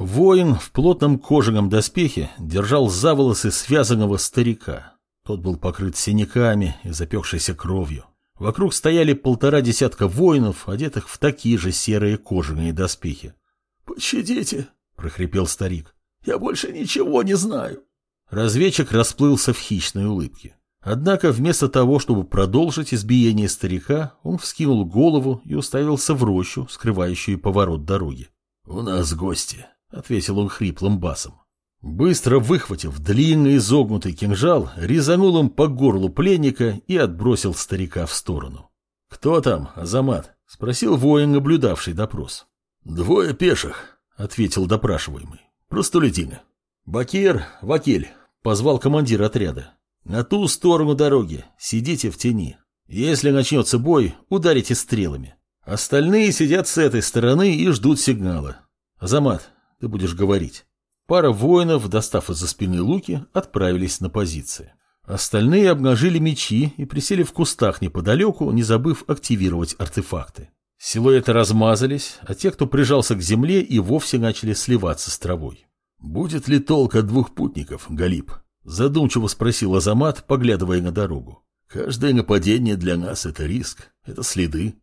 Воин в плотном кожаном доспехе держал за волосы связанного старика. Тот был покрыт синяками и запекшейся кровью. Вокруг стояли полтора десятка воинов, одетых в такие же серые кожаные доспехи. «Пощадите!» — прохрипел старик. «Я больше ничего не знаю!» Разведчик расплылся в хищной улыбке. Однако вместо того, чтобы продолжить избиение старика, он вскинул голову и уставился в рощу, скрывающую поворот дороги. «У нас гости», — ответил он хриплым басом. Быстро выхватив длинный изогнутый кинжал, резанул им по горлу пленника и отбросил старика в сторону. «Кто там, Азамат?» — спросил воин, наблюдавший допрос. «Двое пеших», — ответил допрашиваемый. «Простолюдины». «Бакир, Вакиль», — позвал командир отряда. На ту сторону дороги. Сидите в тени. Если начнется бой, ударите стрелами. Остальные сидят с этой стороны и ждут сигнала. Азамат, ты будешь говорить. Пара воинов, достав из-за спины луки, отправились на позиции. Остальные обнажили мечи и присели в кустах неподалеку, не забыв активировать артефакты. Силуэты размазались, а те, кто прижался к земле, и вовсе начали сливаться с травой. «Будет ли толк от двух путников, Галиб?» Задумчиво спросил Азамат, поглядывая на дорогу. Каждое нападение для нас — это риск, это следы.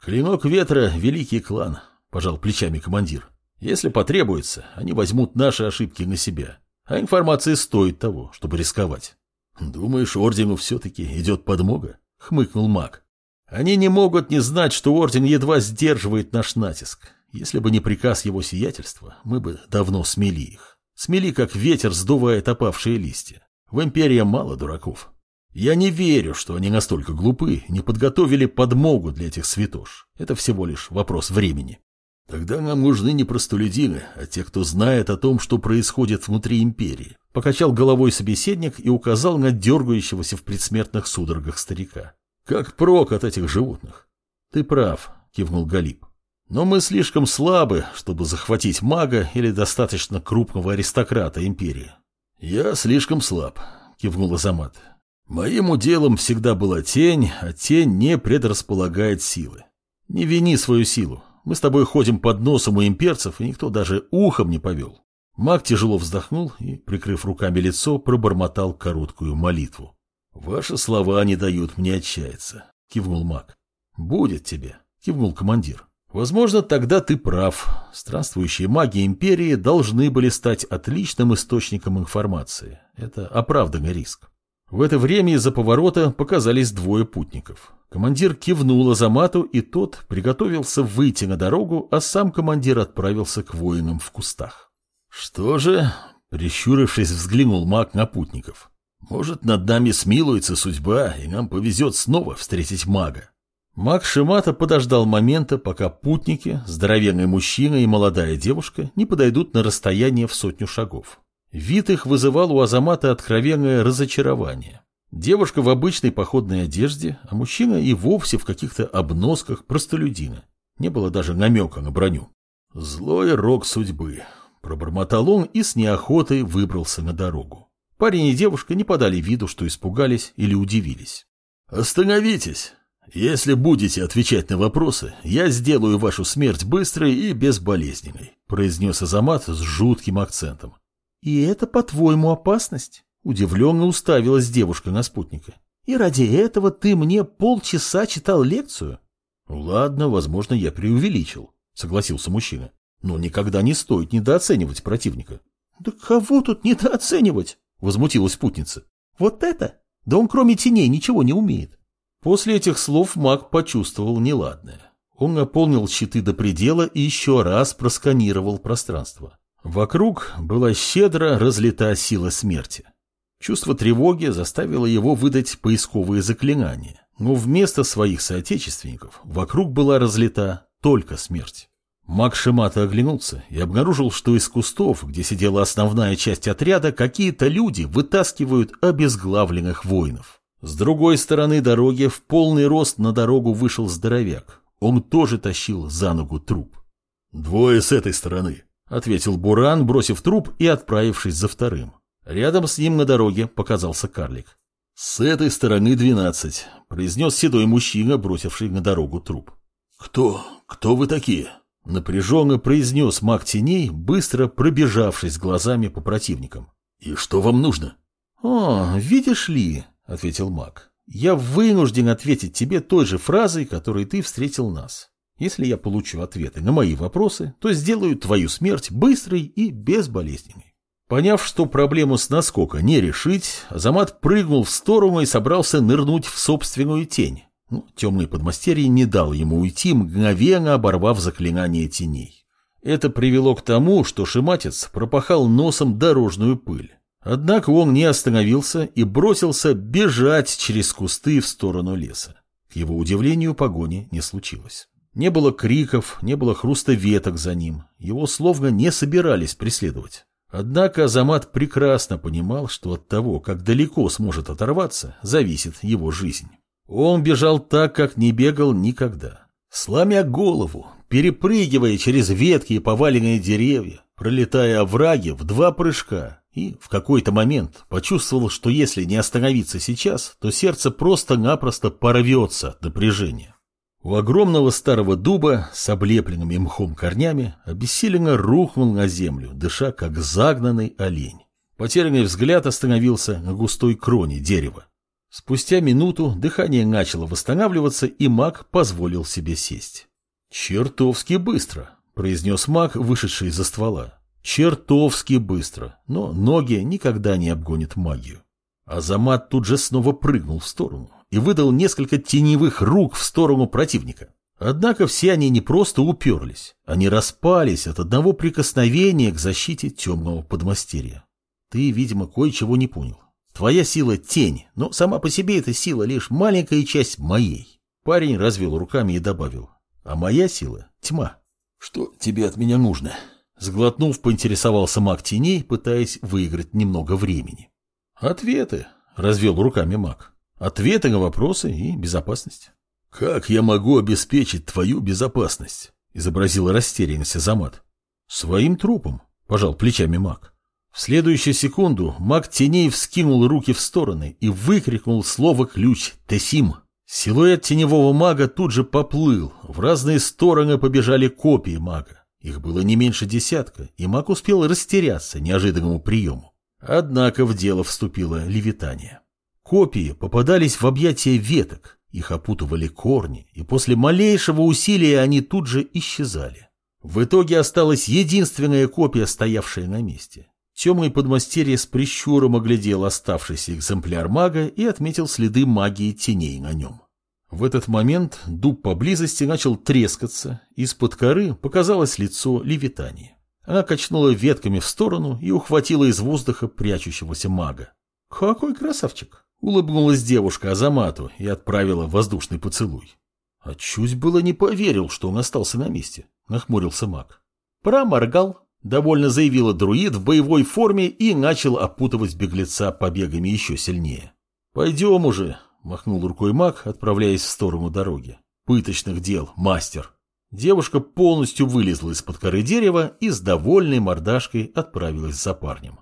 Клинок ветра — великий клан, — пожал плечами командир. Если потребуется, они возьмут наши ошибки на себя. А информация стоит того, чтобы рисковать. Думаешь, ордену все-таки идет подмога? — хмыкнул маг. Они не могут не знать, что орден едва сдерживает наш натиск. Если бы не приказ его сиятельства, мы бы давно смели их. Смели, как ветер сдувает опавшие листья. В империи мало дураков. Я не верю, что они настолько глупы, не подготовили подмогу для этих святош. Это всего лишь вопрос времени. Тогда нам нужны не простолюдины, а те, кто знает о том, что происходит внутри империи. Покачал головой собеседник и указал на дергающегося в предсмертных судорогах старика. Как прок от этих животных? Ты прав, кивнул Галиб. Но мы слишком слабы, чтобы захватить мага или достаточно крупного аристократа империи. Я слишком слаб, кивнул Азамат. Моим уделом всегда была тень, а тень не предрасполагает силы. Не вини свою силу. Мы с тобой ходим под носом у имперцев, и никто даже ухом не повел. Маг тяжело вздохнул и, прикрыв руками лицо, пробормотал короткую молитву. «Ваши слова не дают мне отчаяться», — кивнул маг. «Будет тебе», — кивнул командир. Возможно, тогда ты прав. Странствующие маги империи должны были стать отличным источником информации. Это оправданный риск. В это время из-за поворота показались двое путников. Командир кивнул Азамату, и тот приготовился выйти на дорогу, а сам командир отправился к воинам в кустах. «Что же?» — прищурившись, взглянул маг на путников. «Может, над нами смилуется судьба, и нам повезет снова встретить мага?» Маг Шимата подождал момента, пока путники, здоровенный мужчина и молодая девушка не подойдут на расстояние в сотню шагов. Вид их вызывал у Азамата откровенное разочарование. Девушка в обычной походной одежде, а мужчина и вовсе в каких-то обносках простолюдина. Не было даже намека на броню. «Злой рок судьбы», — пробормотал он и с неохотой выбрался на дорогу. Парень и девушка не подали виду, что испугались или удивились. «Остановитесь!» Если будете отвечать на вопросы, я сделаю вашу смерть быстрой и безболезненной, произнес Азамат с жутким акцентом. И это, по-твоему, опасность? Удивленно уставилась девушка на спутника. И ради этого ты мне полчаса читал лекцию? Ладно, возможно, я преувеличил, согласился мужчина. Но никогда не стоит недооценивать противника. Да кого тут недооценивать? Возмутилась спутница. Вот это? Да он кроме теней ничего не умеет. После этих слов маг почувствовал неладное. Он наполнил щиты до предела и еще раз просканировал пространство. Вокруг была щедро разлита сила смерти. Чувство тревоги заставило его выдать поисковые заклинания, но вместо своих соотечественников вокруг была разлита только смерть. Маг Шимата оглянулся и обнаружил, что из кустов, где сидела основная часть отряда, какие-то люди вытаскивают обезглавленных воинов. С другой стороны дороги в полный рост на дорогу вышел здоровяк. Он тоже тащил за ногу труп. «Двое с этой стороны», — ответил Буран, бросив труп и отправившись за вторым. Рядом с ним на дороге показался карлик. «С этой стороны двенадцать», — произнес седой мужчина, бросивший на дорогу труп. «Кто? Кто вы такие?» Напряженно произнес маг теней, быстро пробежавшись глазами по противникам. «И что вам нужно?» «О, видишь ли», — ответил маг, — «я вынужден ответить тебе той же фразой, которой ты встретил нас. Если я получу ответы на мои вопросы, то сделаю твою смерть быстрой и безболезненной». Поняв, что проблему с наскока не решить, Азамат прыгнул в сторону и собрался нырнуть в собственную тень. Ну, темный подмастерье не дал ему уйти, мгновенно оборвав заклинание теней. Это привело к тому, что Шиматец пропахал носом дорожную пыль. Однако он не остановился и бросился бежать через кусты в сторону леса. К его удивлению, погони не случилось. Не было криков, не было хруста веток за ним. Его словно не собирались преследовать. Однако Азамат прекрасно понимал, что от того, как далеко сможет оторваться, зависит его жизнь. Он бежал так, как не бегал никогда. Сломя голову, перепрыгивая через ветки и поваленные деревья, пролетая овраги в два прыжка, и в какой-то момент почувствовал, что если не остановиться сейчас, то сердце просто-напросто порвется от напряжения. У огромного старого дуба с облепленными мхом корнями обессиленно рухнул на землю, дыша как загнанный олень. Потерянный взгляд остановился на густой кроне дерева. Спустя минуту дыхание начало восстанавливаться, и маг позволил себе сесть. «Чертовски быстро», — произнес маг, вышедший из-за ствола. «Чертовски быстро, но ноги никогда не обгонят магию». Азамат тут же снова прыгнул в сторону и выдал несколько теневых рук в сторону противника. Однако все они не просто уперлись, они распались от одного прикосновения к защите темного подмастерья. Ты, видимо, кое-чего не понял. Твоя сила — тень, но сама по себе эта сила лишь маленькая часть моей. Парень развел руками и добавил. А моя сила — тьма. Что тебе от меня нужно? Сглотнув, поинтересовался маг теней, пытаясь выиграть немного времени. Ответы, развел руками маг. Ответы на вопросы и безопасность. Как я могу обеспечить твою безопасность? Изобразила растерянность Азамат. Своим трупом, пожал плечами маг. В следующую секунду маг теней вскинул руки в стороны и выкрикнул слово-ключ «Тесим». Силуэт теневого мага тут же поплыл, в разные стороны побежали копии мага. Их было не меньше десятка, и маг успел растеряться неожиданному приему. Однако в дело вступило левитание. Копии попадались в объятия веток, их опутывали корни, и после малейшего усилия они тут же исчезали. В итоге осталась единственная копия, стоявшая на месте. Темный подмастерье с прищуром оглядел оставшийся экземпляр мага и отметил следы магии теней на нем. В этот момент дуб поблизости начал трескаться, из-под коры показалось лицо Левитании. Она качнула ветками в сторону и ухватила из воздуха прячущегося мага. «Какой красавчик!» — улыбнулась девушка Азамату и отправила воздушный поцелуй. А чуть было не поверил, что он остался на месте, — нахмурился маг. Проморгал, Довольно заявила друид в боевой форме и начал опутывать беглеца побегами еще сильнее. «Пойдем уже», — махнул рукой маг, отправляясь в сторону дороги. «Пыточных дел, мастер». Девушка полностью вылезла из-под коры дерева и с довольной мордашкой отправилась за парнем.